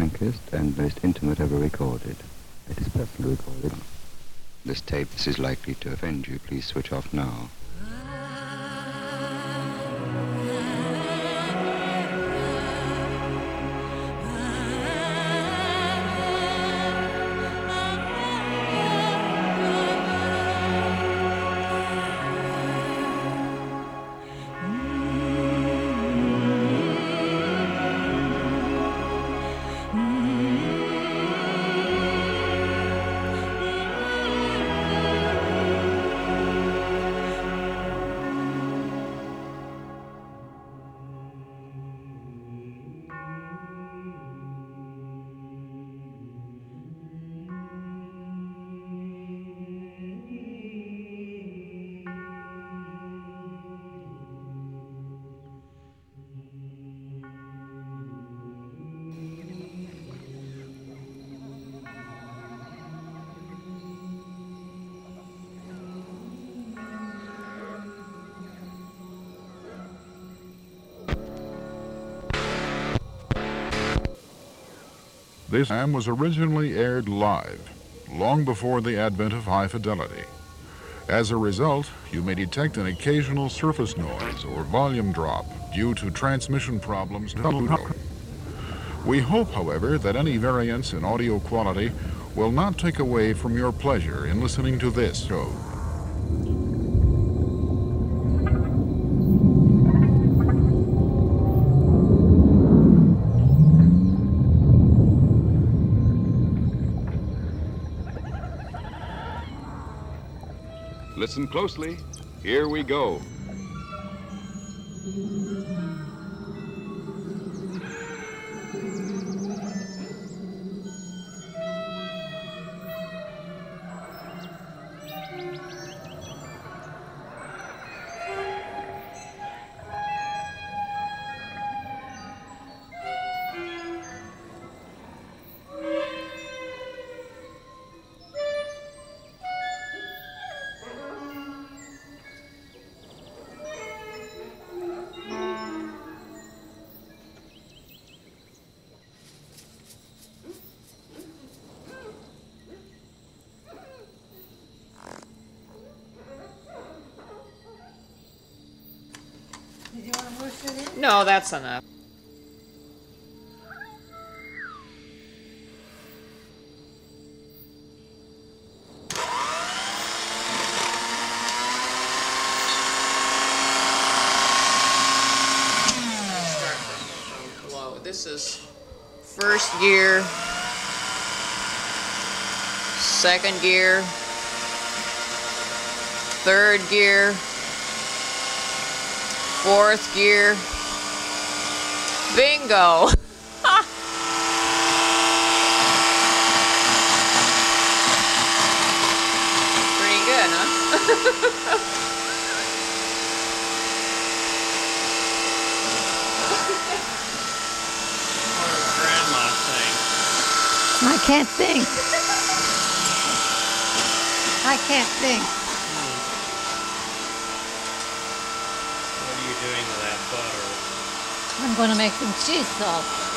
frankest and most intimate ever recorded. It is personally recorded. This tape, this is likely to offend you. Please switch off now. This program was originally aired live, long before the advent of high fidelity. As a result, you may detect an occasional surface noise or volume drop due to transmission problems. We hope, however, that any variance in audio quality will not take away from your pleasure in listening to this show. Listen closely. Here we go. No, that's enough. This is first gear, second gear, third gear, fourth gear. Bingo. Pretty good, huh? I can't think. I can't think. What are you doing with that butter? I'm going to make some cheese sauce.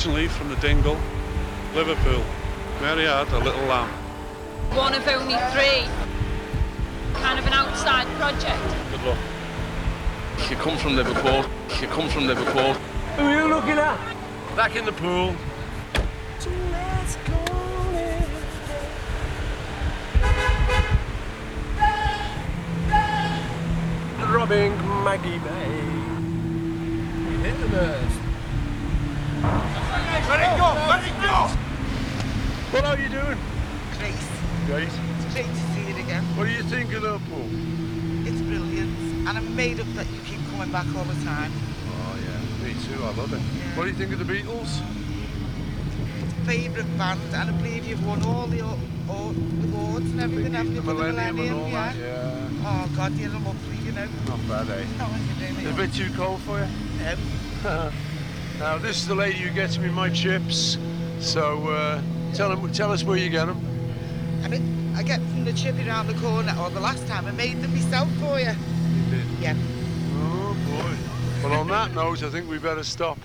Originally from the Dingle, Liverpool. Mary had a little lamb. One of only three. Kind of an outside project. Good luck. You come from Liverpool. You come from Liverpool. Who are you looking at? Back in the pool. Robbing Maggie May. We hit the nurse. Let it go! Let it go! What are you doing? Great. Great. It's great to see it again. What do you think of Liverpool? It's brilliant. And I'm made up that you keep coming back all the time. Oh, yeah. Me too. I love it. What do you think of the Beatles? Favourite band, and I believe you've won all the awards and everything, haven't you, the for the Millennium and Millennium? all yeah. that. Yeah. Oh, God, you're lovely, you know. Not bad, eh? You Is it a bit too cold for you? Now, this is the lady who gets me my chips. So, uh, tell, him, tell us where you get them. I mean, I get from the chippy round the corner, or the last time I made them myself for you. You did. Yeah. Oh, boy. Well, on that note, I think we better stop.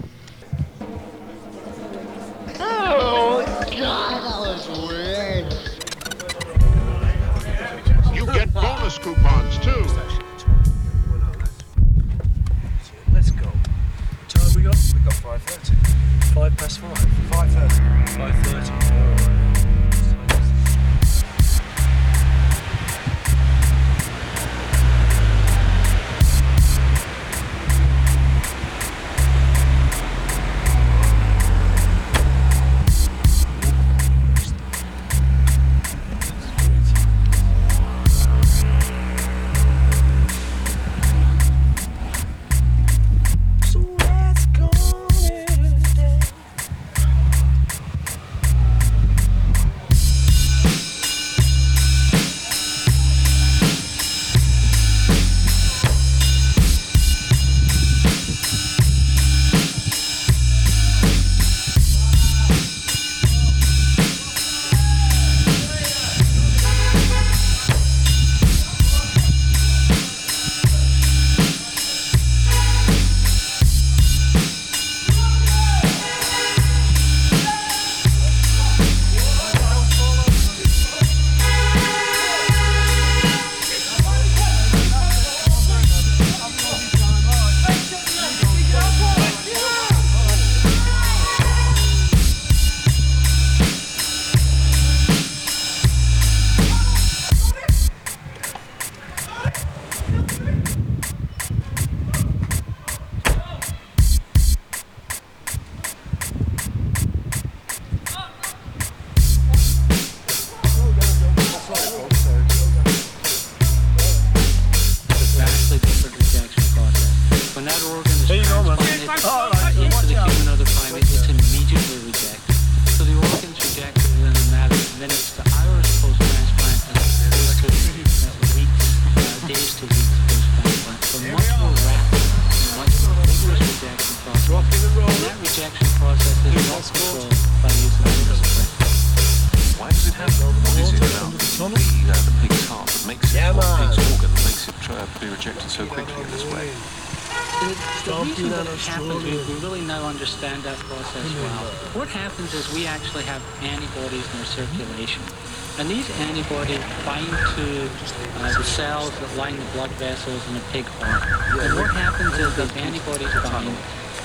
Antibodies bind to uh, the cells that line the blood vessels in the pig heart. And what happens is these antibodies bind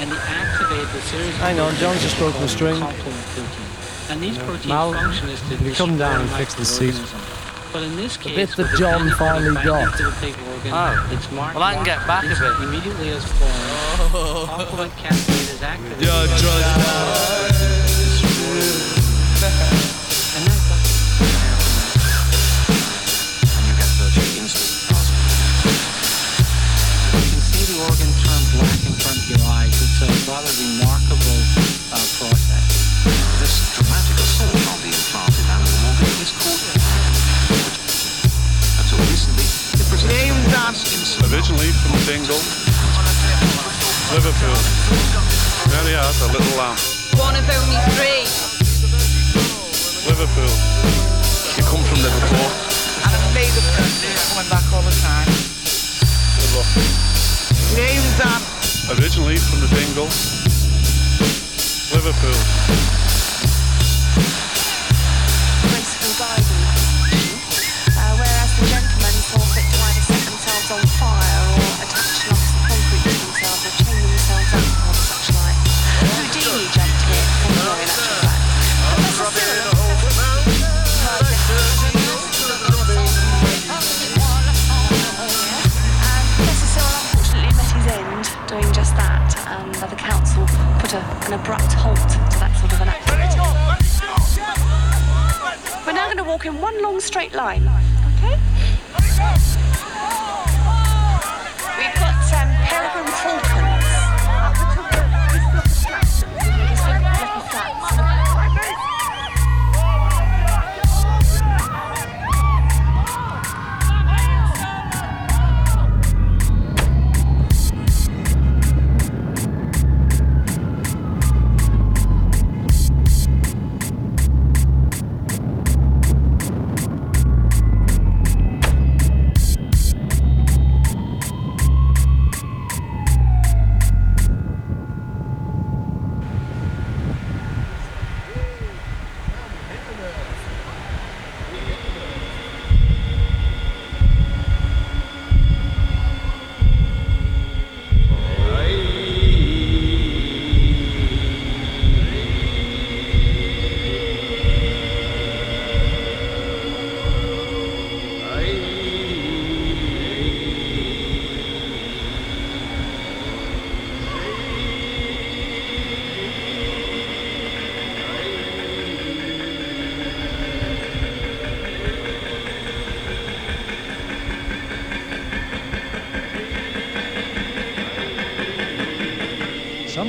and they activate the series of Hang on, John's just broken the string. And these proteins Mal, function is to you come down and fix the seat. But in this case, The bit that John finally got. to the pig organ, Oh. it's marked Well, I can get back a bit. Immediately as formed, complement cascade is activated. Yeah, a little lamb. One of only three. Liverpool. You come from Liverpool. And I'm made up coming back all the time. Good luck. Name's Anne. Originally from the Dingle, Liverpool.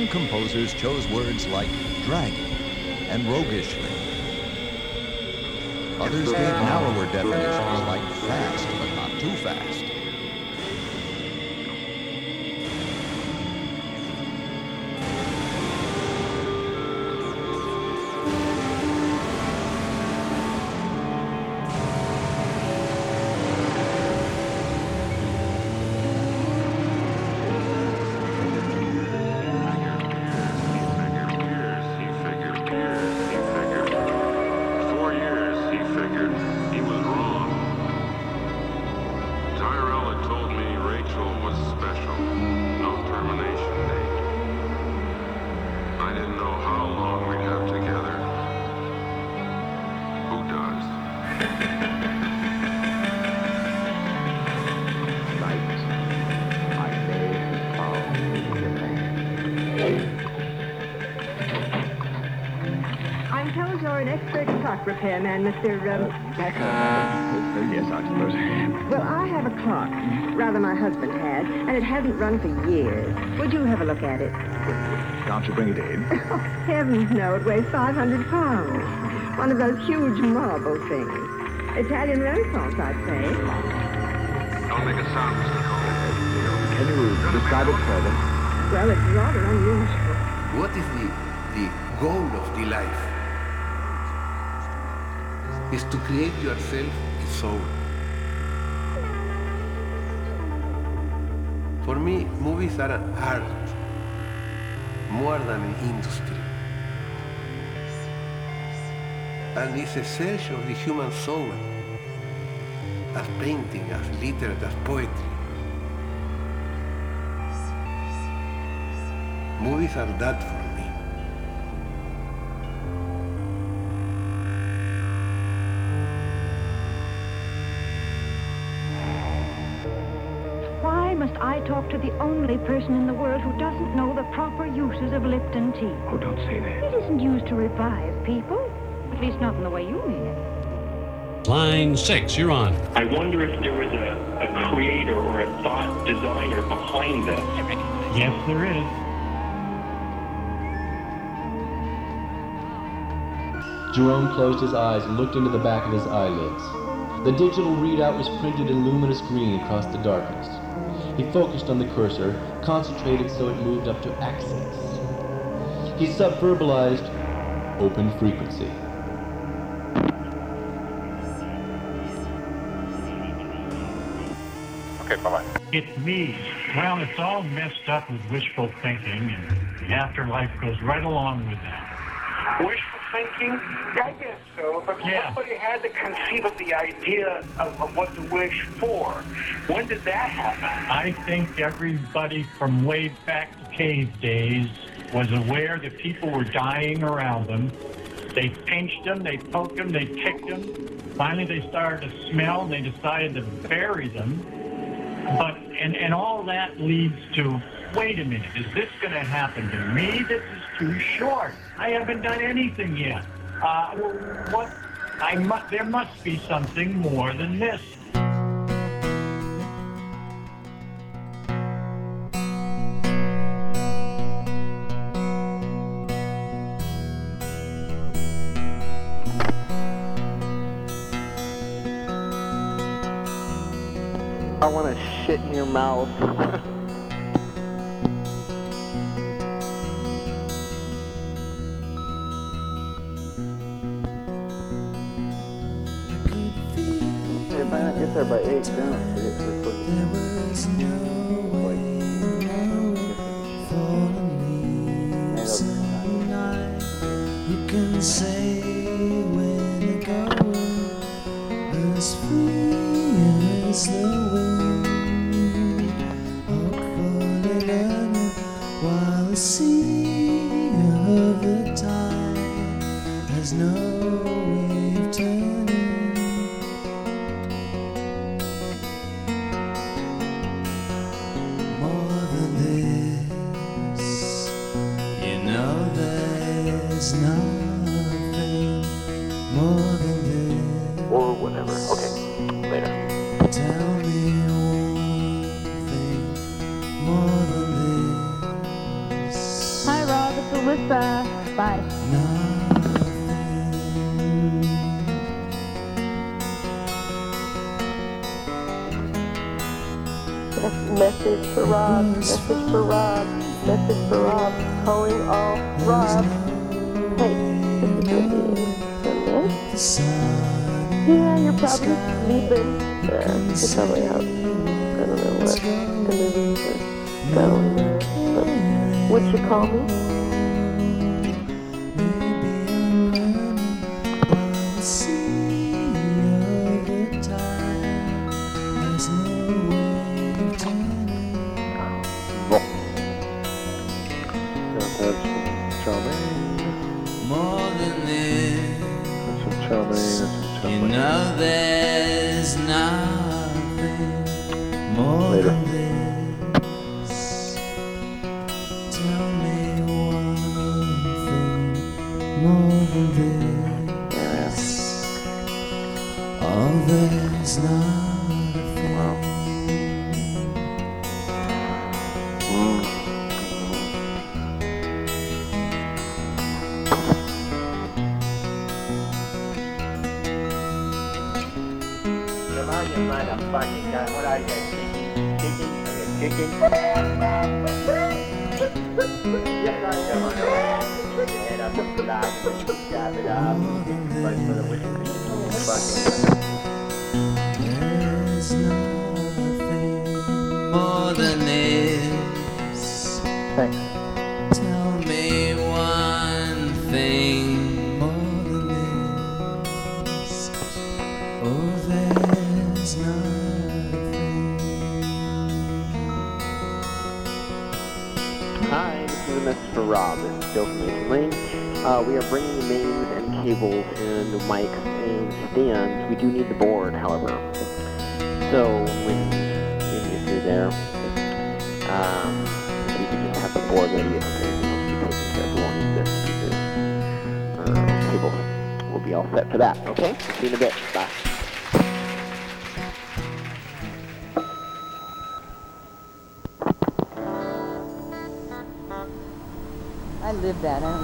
Some composers chose words like dragging and roguishly. Others gave narrower definitions like fast but not too fast. Repairman, Mr. Um, yes, I suppose. well, I have a clock. Rather, my husband had, and it hasn't run for years. Would you have a look at it? Can't you bring it in? Heavens, no, it weighs 500 pounds. One of those huge marble things. Italian Renaissance, I'd say. Don't make a sound, Mr. Cole. Can you describe it further? Well, it's rather unusual. What is the, the goal of the life? Is to create yourself a soul. For me, movies are an art more than an industry. And it's a search of the human soul as painting, as literature, as poetry. Movies are that for the only person in the world who doesn't know the proper uses of Lipton tea? Oh, don't say that. It isn't used to revive people. At least not in the way you mean it. Line six, you're on. I wonder if there was a, a creator or a thought designer behind this. Yes, there is. Jerome closed his eyes and looked into the back of his eyelids. The digital readout was printed in luminous green across the darkness. He focused on the cursor, concentrated so it moved up to access. He subverbalized open frequency. Okay, bye-bye. It's me. Well, it's all messed up with wishful thinking, and the afterlife goes right along with that. Wishful thinking? I guess so, but Yeah. somebody had to conceive of the idea of, of what to wish for. When did that happen? I think everybody from way back to cave days was aware that people were dying around them. They pinched them, they poked them, they kicked them. Finally, they started to smell, and they decided to bury them. But and and all that leads to wait a minute, is this going to happen to me? This is too short. I haven't done anything yet. Uh, what? I mu- there must be something more than this. I want to shit in your mouth. get there Message for Rob. Message for Rob. Message for Rob. Calling all Rob. Hey, this is. Yes? Yeah, you're probably sleeping. Yeah, you're probably out. I don't know what the movies are going. But would you call me? This is a message for Rob. This is Joe from Mason Lane. Uh, we are bringing mains and cables and mics and stands. We do need the board, however. So when, if you're there, um, if you can just have the board ready, if anything else taken care of, we won't need the or cables. We'll be all set for that. Okay? See you in a bit. Bye. Live that. I don't.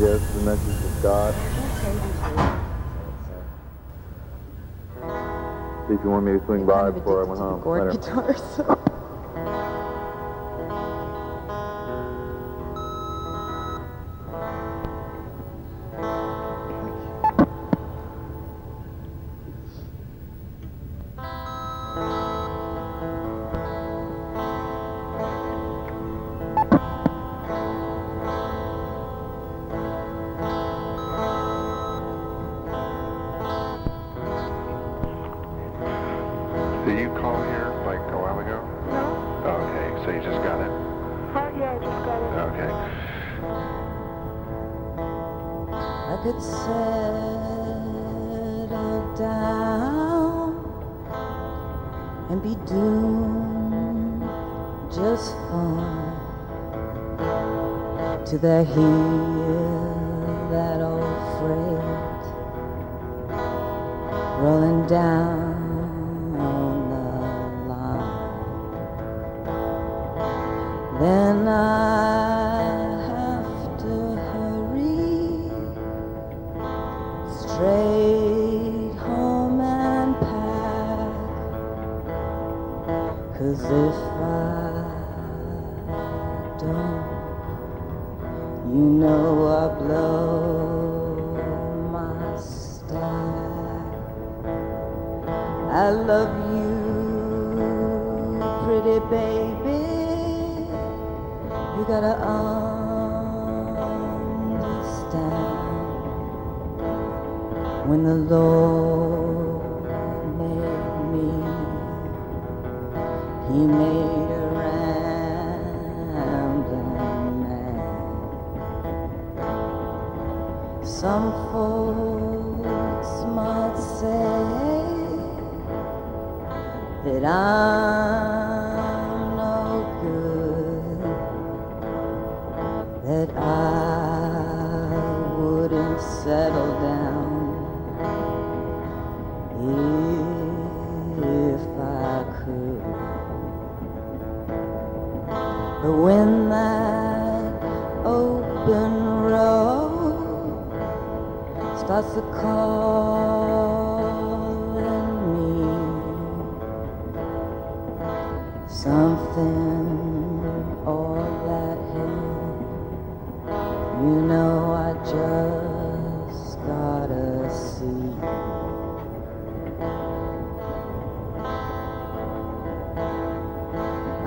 Yes, the message of God. See if you want me to swing by before I went home. Chord Later. To the heel that old freight rolling down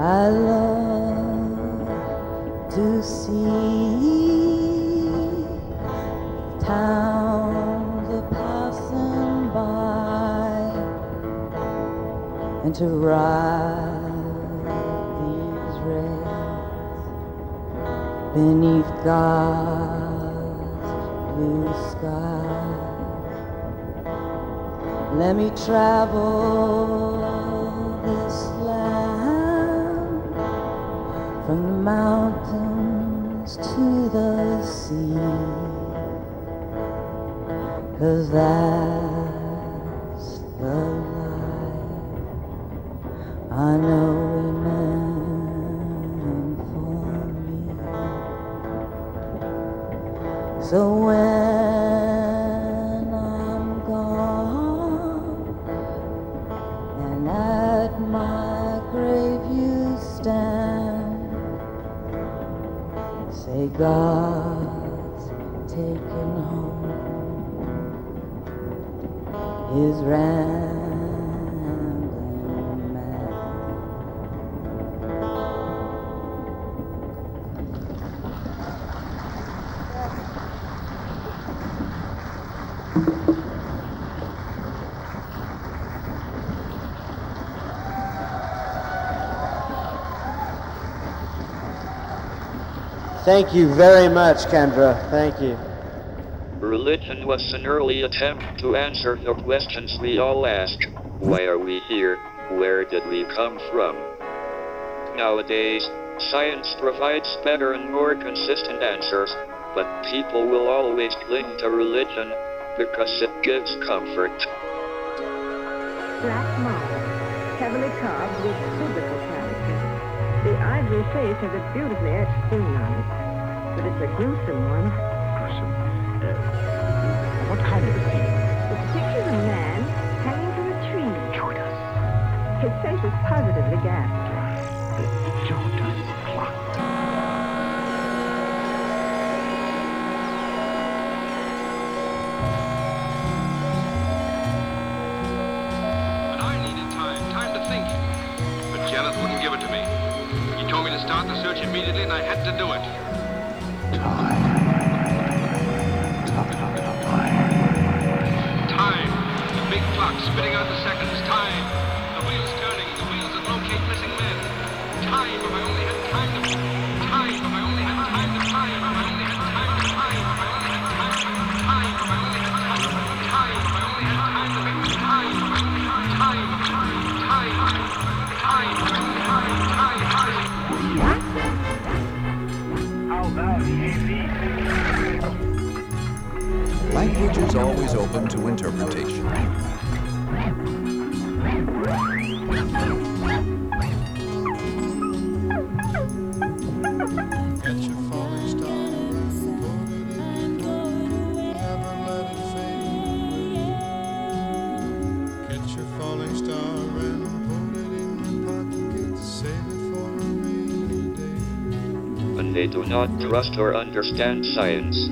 I love to see towns passing by and to ride these rails beneath God's blue sky. Let me travel from the mountains to the sea. Cause that's the life I know Thank you very much, Kendra. Thank you. Religion was an early attempt to answer the questions we all ask. Why are we here? Where did we come from? Nowadays, science provides better and more consistent answers, but people will always cling to religion because it gives comfort. Black marble, heavily carved with biblical characters. The ivory face has a beautifully etched spoon on it, but it's a gruesome one. Gruesome? Uh, what kind of a scene? It pictures a man hanging from a tree. Judas. His face is positively ghastly. Judas clock. But I needed time, time to think. But Janet wouldn't give it to me. He told me to start the search immediately, and I had to do it. Time. The big clock spitting out the seconds. For a rainy day. When they do not trust or understand science.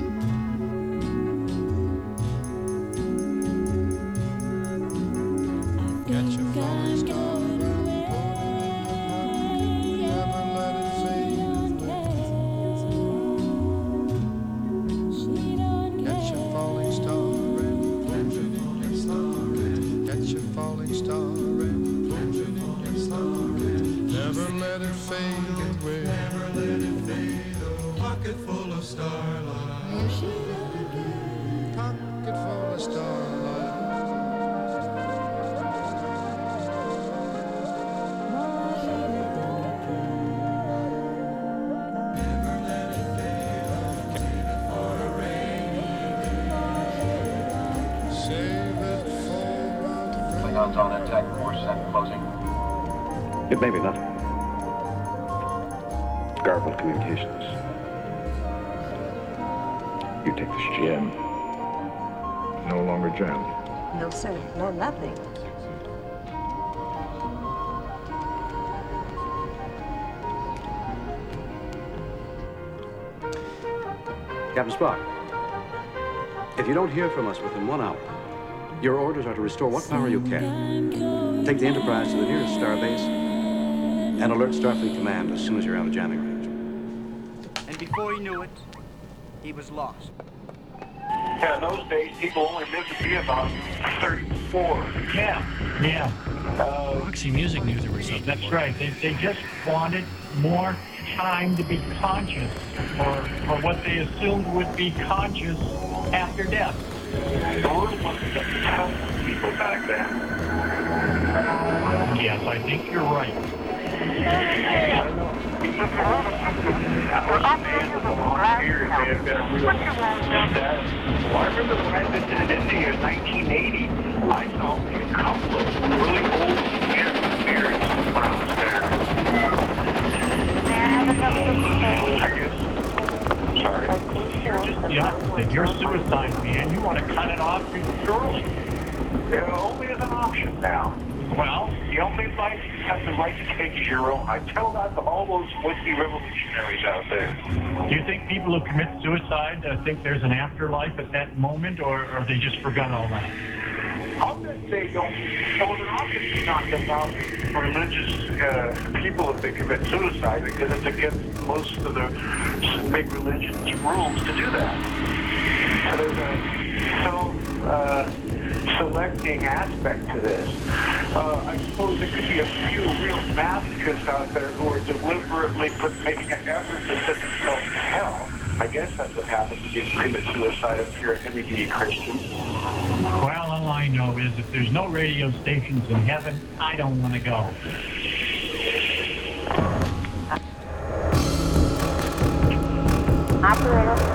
It may be nothing. Garbled communications. You take this gem. No longer jammed. No, sir. No, nothing. Captain Spock, if you don't hear from us within one hour, your orders are to restore what power you can. Take the Enterprise to the nearest starbase and alert Starfleet Command as soon as you're out of jamming range. And before he knew it, he was lost. Yeah, in those days, people only lived to be about 34. Yeah. Yeah. Uh, Roxy Music knew there was something. That's right. They, they just wanted more time to be conscious or, for what they assumed would be conscious after death. the world wasn't just tough for people back then. Yes, I think you're right. Well, I remember when I visited in 1980, I saw a couple really old Vietnam spirits when I there. Guess. Sorry. You're. You're suicide, man. You want to cut it off prematurely. Yeah, only as an option now. Well, the only life have the right to take own. I tell that to all those would-be revolutionaries out there. Do you think people who commit suicide uh, think there's an afterlife at that moment, or, or they just forgot all that? I'll bet they don't. Well, they're obviously not about religious uh, people if they commit suicide because it's against most of the big religions' rules to do that. So so uh, selecting aspect to this. Uh, I suppose there could be a few real masochists out there who are deliberately put, making an effort to set themselves to hell. I guess that's what happens if you commit suicide if you're a heavy-duty Christian. Well, all I know is if there's no radio stations in heaven, I don't want to go. Operator.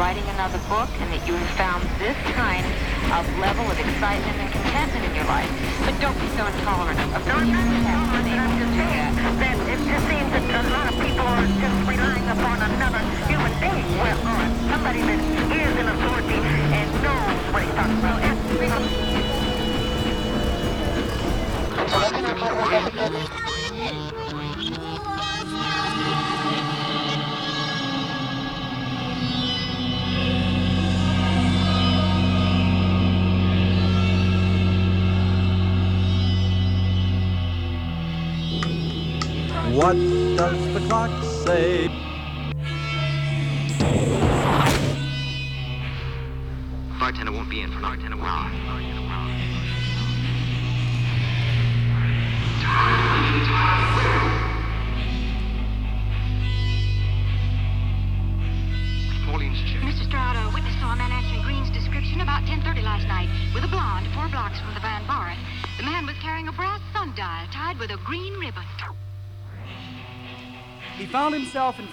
Writing another book and that you have found this kind of level of excitement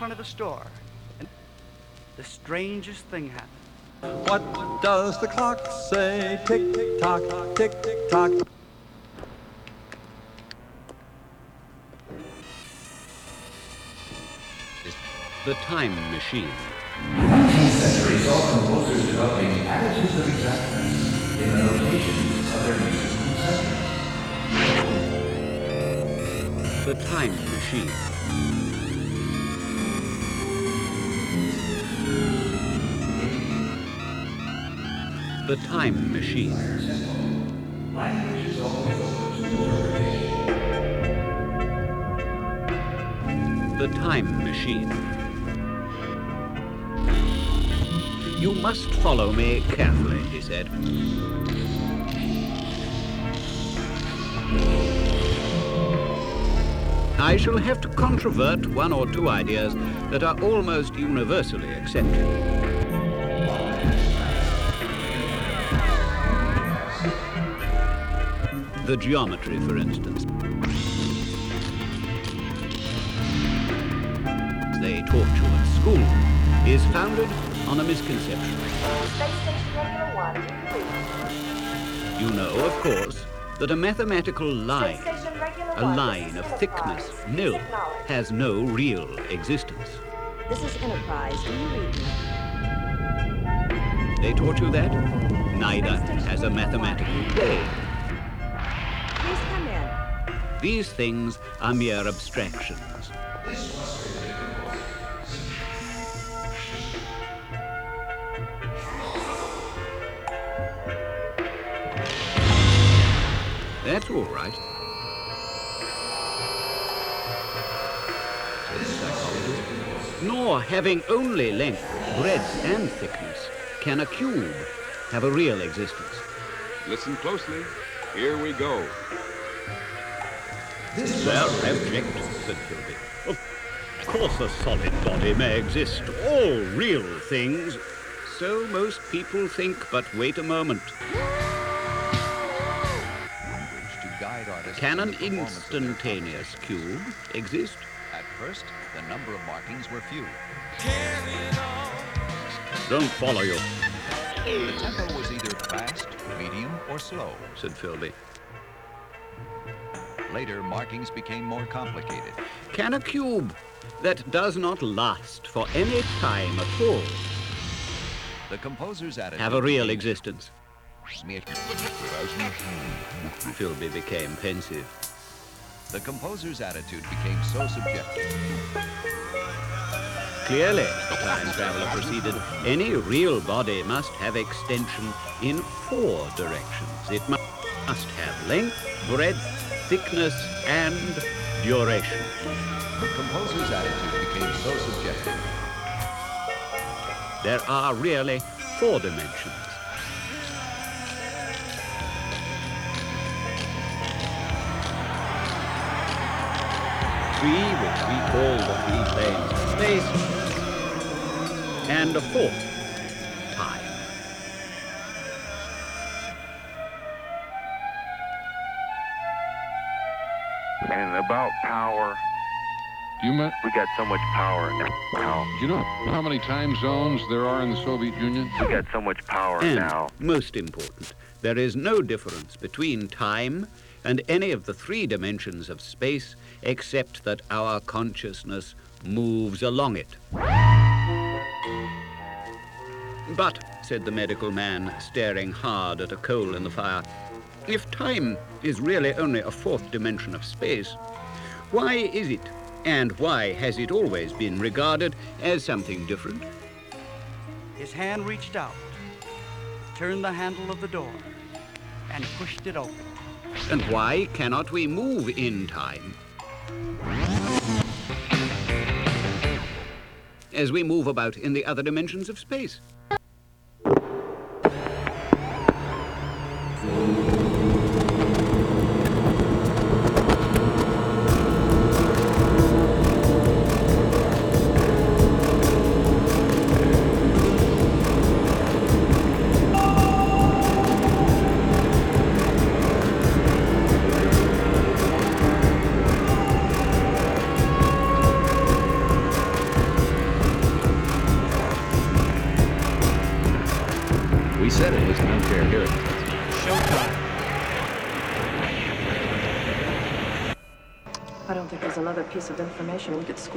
front of the store. And the strangest thing happened. What does the clock say? Tick tock, tick tock. The Time Machine. 19th century saw composers developing attitudes of exactness in the notations of their musical conceptions. The Time Machine. The Time Machine. The Time Machine. You must follow me carefully, he said. I shall have to controvert one or two ideas that are almost universally accepted. The geometry, for instance. They taught you at school is founded on a misconception. You know, of course, that a mathematical line, a line of thickness, nil, has no real existence. This is Enterprise. Do you read me? They taught you that? Neither has a mathematical plane. These things are mere abstractions. That's all right. Nor having only length, breadth, and thickness, can a cube have a real existence. Listen closely. Here we go. They're abject, said Filby. Of course a solid body may exist, all real things. So most people think, but wait a moment. Can an the performance of their instantaneous cube exist? At first, the number of markings were few. Don't follow you, The tempo was either fast, medium, or slow. said Filby. Later, markings became more complicated. Can a cube that does not last for any time at all The composer's attitude have a real existence? Filby became pensive. The composer's attitude became so subjective Clearly, the time traveler proceeded, any real body must have extension in four directions. It must have length, breadth, thickness, and duration. The composer's attitude became so subjective. There are really four dimensions. Three, which we call the three planes of space, and a fourth, And about power, You met? we got so much power now. Do you know how many time zones there are in the Soviet Union? We got so much power And, now. most important, there is no difference between time and any of the three dimensions of space except that our consciousness moves along it. But, said the medical man, staring hard at a coal in the fire, if time is really only a fourth dimension of space, why is it, and why has it always been regarded as something different? His hand reached out, turned the handle of the door, and pushed it open. And why cannot we move in time? As we move about in the other dimensions of space.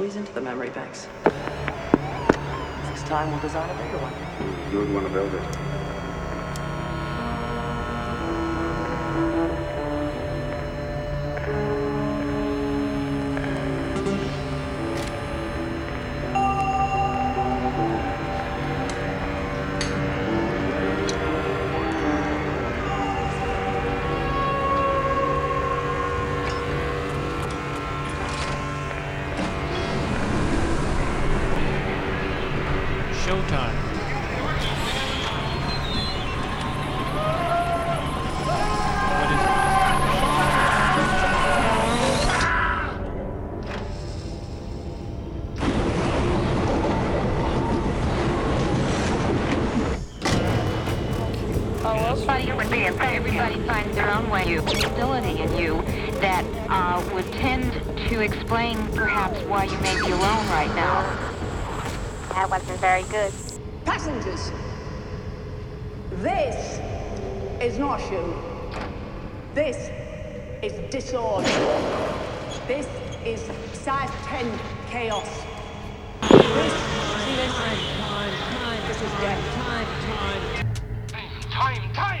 Squeeze into the memory banks. Next time, we'll design a bigger one. You wouldn't want to build it. Good. Passengers, this is not you. This is disorder. This is size 10 chaos. This, see this? This is death. Time, time! You've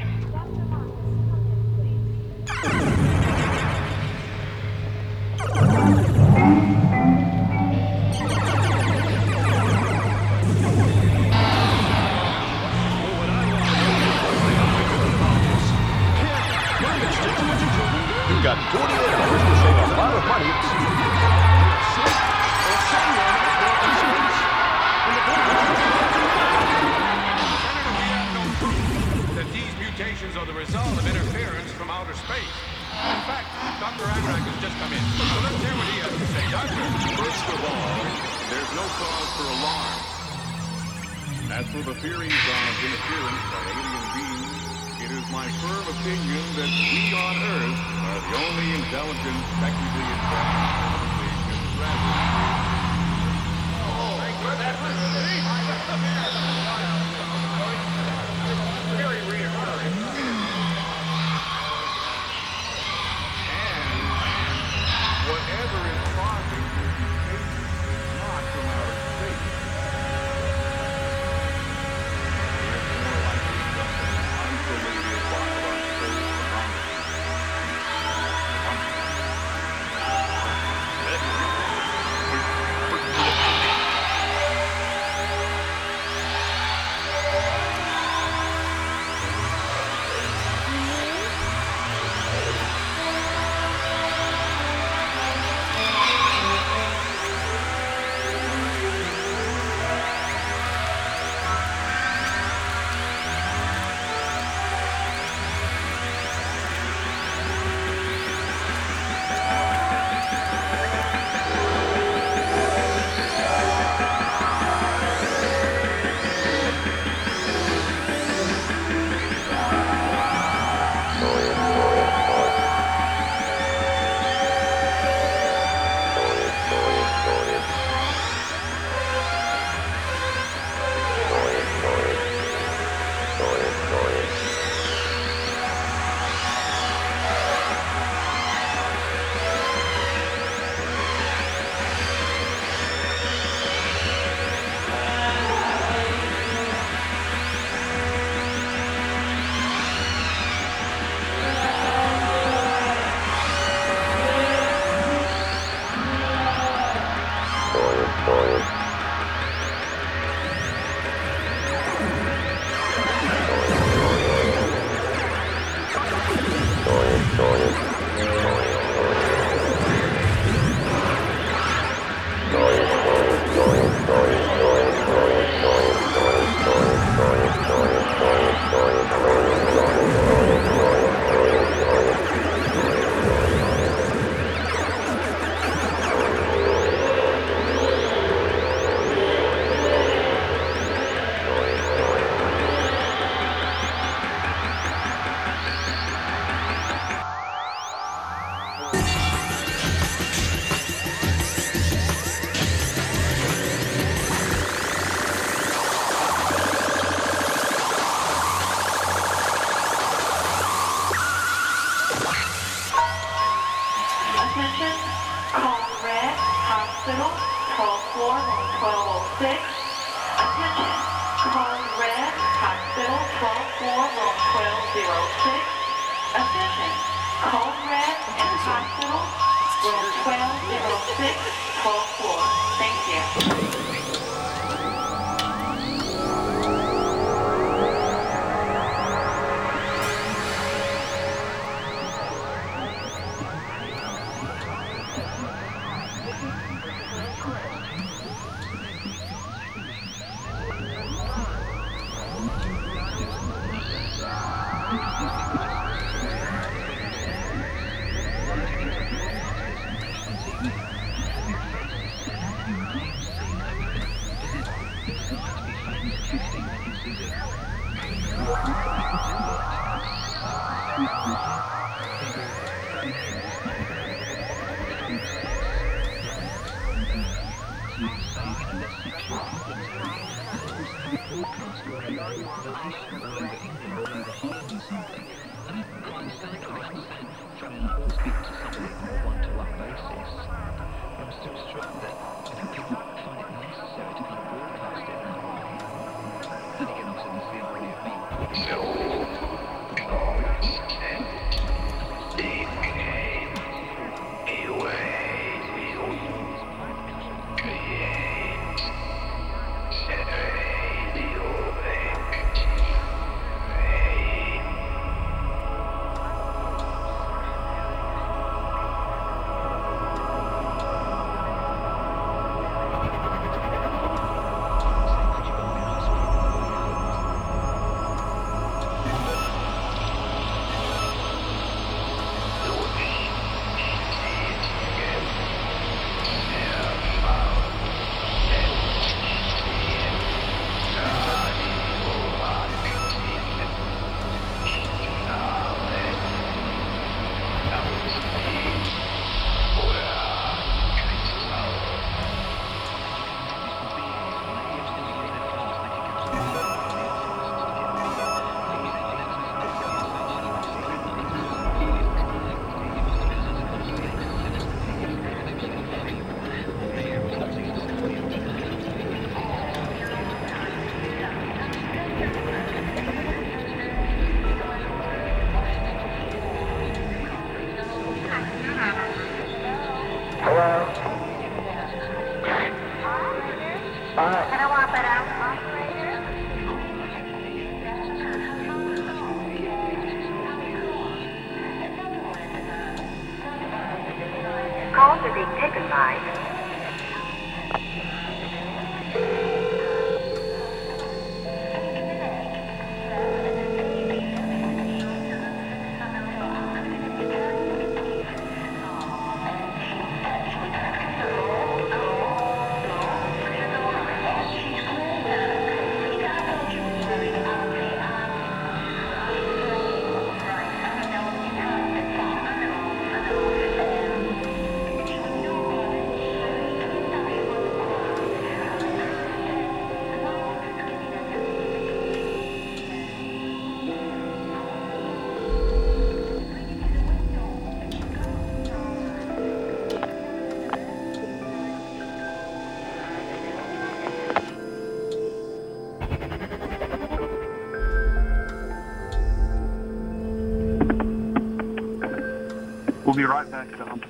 be right back, Tom.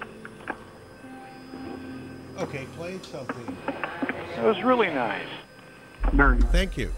Okay, playing something It was really nice. Very nice. Thank you.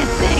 I can't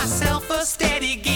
myself a steady